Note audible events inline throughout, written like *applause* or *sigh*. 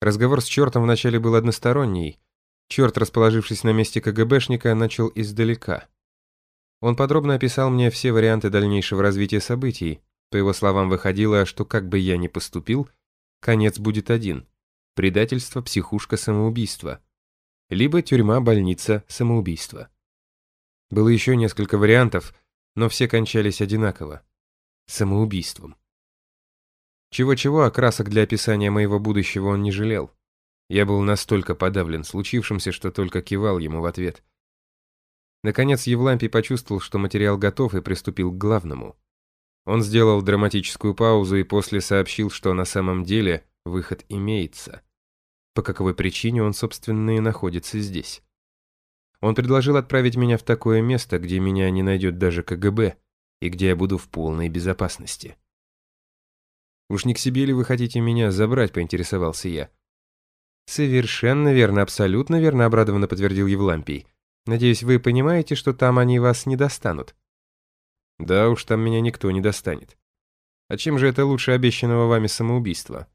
Разговор с чертом вначале был односторонний. Черт, расположившись на месте КГБшника, начал издалека. Он подробно описал мне все варианты дальнейшего развития событий. По его словам, выходило, что как бы я ни поступил, конец будет один. Предательство, психушка, самоубийство. Либо тюрьма, больница, самоубийство. Было еще несколько вариантов, но все кончались одинаково. Самоубийством. Чего-чего, а красок для описания моего будущего он не жалел. Я был настолько подавлен случившимся, что только кивал ему в ответ. Наконец Евлампий почувствовал, что материал готов и приступил к главному. Он сделал драматическую паузу и после сообщил, что на самом деле выход имеется. По каковой причине он, собственно, и находится здесь. Он предложил отправить меня в такое место, где меня не найдет даже КГБ, и где я буду в полной безопасности. «Уж не к себе ли вы хотите меня забрать?» – поинтересовался я. «Совершенно верно, абсолютно верно», – обрадованно подтвердил Евлампий. «Надеюсь, вы понимаете, что там они вас не достанут». «Да уж, там меня никто не достанет. А чем же это лучше обещанного вами самоубийства?»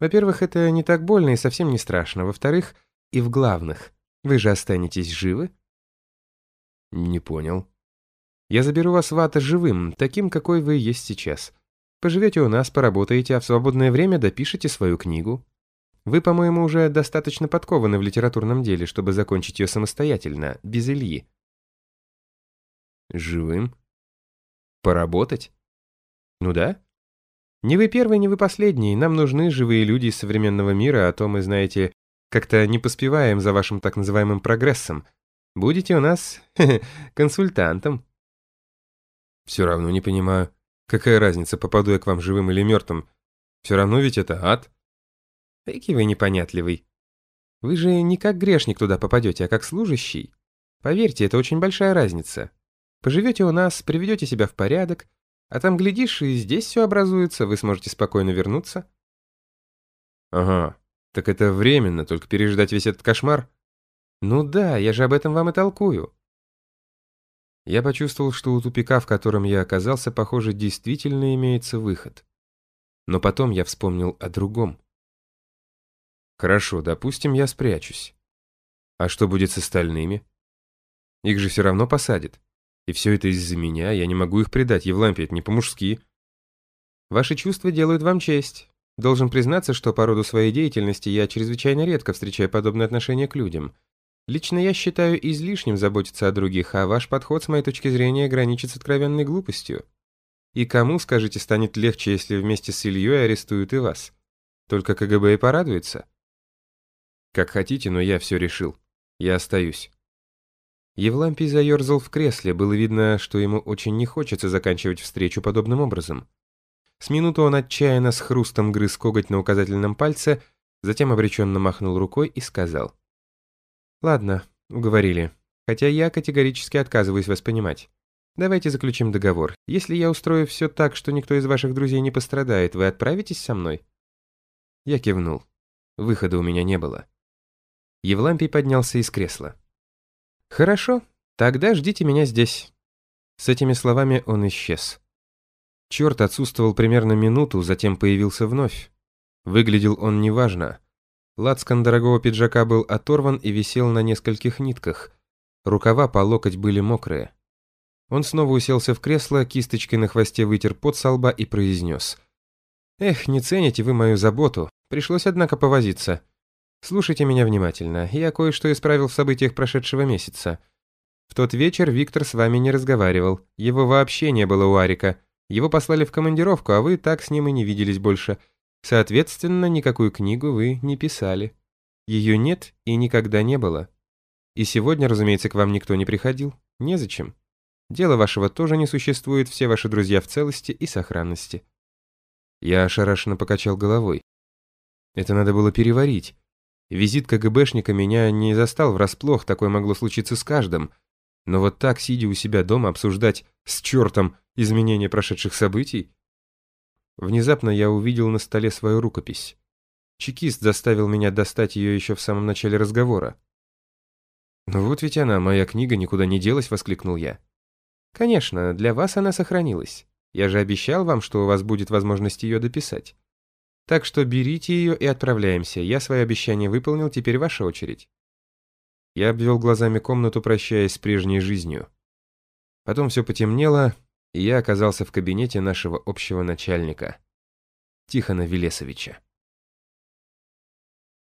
«Во-первых, это не так больно и совсем не страшно. Во-вторых, и в главных, вы же останетесь живы?» «Не понял». «Я заберу вас в ад живым, таким, какой вы есть сейчас. Поживете у нас, поработаете, а в свободное время допишите свою книгу. Вы, по-моему, уже достаточно подкованы в литературном деле, чтобы закончить ее самостоятельно, без Ильи. Живым? Поработать? Ну да. Не вы первый, не вы последний. Нам нужны живые люди из современного мира, а то мы, знаете, как-то не поспеваем за вашим так называемым прогрессом. Будете у нас *laughs* консультантом. Все равно не понимаю. Какая разница, попаду я к вам живым или мертвым? Все равно ведь это ад. Эки вы непонятливый. Вы же не как грешник туда попадете, а как служащий. Поверьте, это очень большая разница. Поживете у нас, приведете себя в порядок, а там, глядишь, и здесь все образуется, вы сможете спокойно вернуться. Ага, так это временно, только переждать весь этот кошмар? Ну да, я же об этом вам и толкую. Я почувствовал, что у тупика, в котором я оказался, похоже, действительно имеется выход. Но потом я вспомнил о другом. Хорошо, допустим, я спрячусь. А что будет с остальными? Их же все равно посадят. И все это из-за меня, я не могу их предать, Евлампий, это не по-мужски. Ваши чувства делают вам честь. Должен признаться, что по роду своей деятельности я чрезвычайно редко встречаю подобное отношение к людям. Лично я считаю излишним заботиться о других, а ваш подход, с моей точки зрения, граничит с откровенной глупостью. И кому, скажите, станет легче, если вместе с Ильей арестуют и вас? Только КГБ и порадуется. Как хотите, но я все решил. Я остаюсь. Евлампий заерзал в кресле, было видно, что ему очень не хочется заканчивать встречу подобным образом. С минуту он отчаянно с хрустом грыз коготь на указательном пальце, затем обреченно махнул рукой и сказал — Ладно, уговорили. Хотя я категорически отказываюсь вас понимать. Давайте заключим договор. Если я устрою все так, что никто из ваших друзей не пострадает, вы отправитесь со мной? Я кивнул. Выхода у меня не было. Евлампий поднялся из кресла. «Хорошо, тогда ждите меня здесь». С этими словами он исчез. Черт отсутствовал примерно минуту, затем появился вновь. Выглядел он неважно. Лацкан дорогого пиджака был оторван и висел на нескольких нитках. Рукава по локоть были мокрые. Он снова уселся в кресло, кисточкой на хвосте вытер пот со лба и произнес. «Эх, не цените вы мою заботу. Пришлось, однако, повозиться. Слушайте меня внимательно. Я кое-что исправил в событиях прошедшего месяца. В тот вечер Виктор с вами не разговаривал. Его вообще не было у Арика. Его послали в командировку, а вы так с ним и не виделись больше. Соответственно, никакую книгу вы не писали. Ее нет и никогда не было. И сегодня, разумеется, к вам никто не приходил. Незачем. Дела вашего тоже не существует, все ваши друзья в целости и сохранности. Я ошарашенно покачал головой. Это надо было переварить. Визит КГБшника меня не застал врасплох, такое могло случиться с каждым. Но вот так, сидя у себя дома, обсуждать с чертом изменения прошедших событий, Внезапно я увидел на столе свою рукопись. Чекист заставил меня достать ее еще в самом начале разговора. «Ну вот ведь она, моя книга никуда не делась», — воскликнул я. «Конечно, для вас она сохранилась. Я же обещал вам, что у вас будет возможность ее дописать. Так что берите ее и отправляемся. Я свое обещание выполнил, теперь ваша очередь». Я обвел глазами комнату, прощаясь с прежней жизнью. Потом все потемнело, и я оказался в кабинете нашего общего начальника, Тихона Велесовича.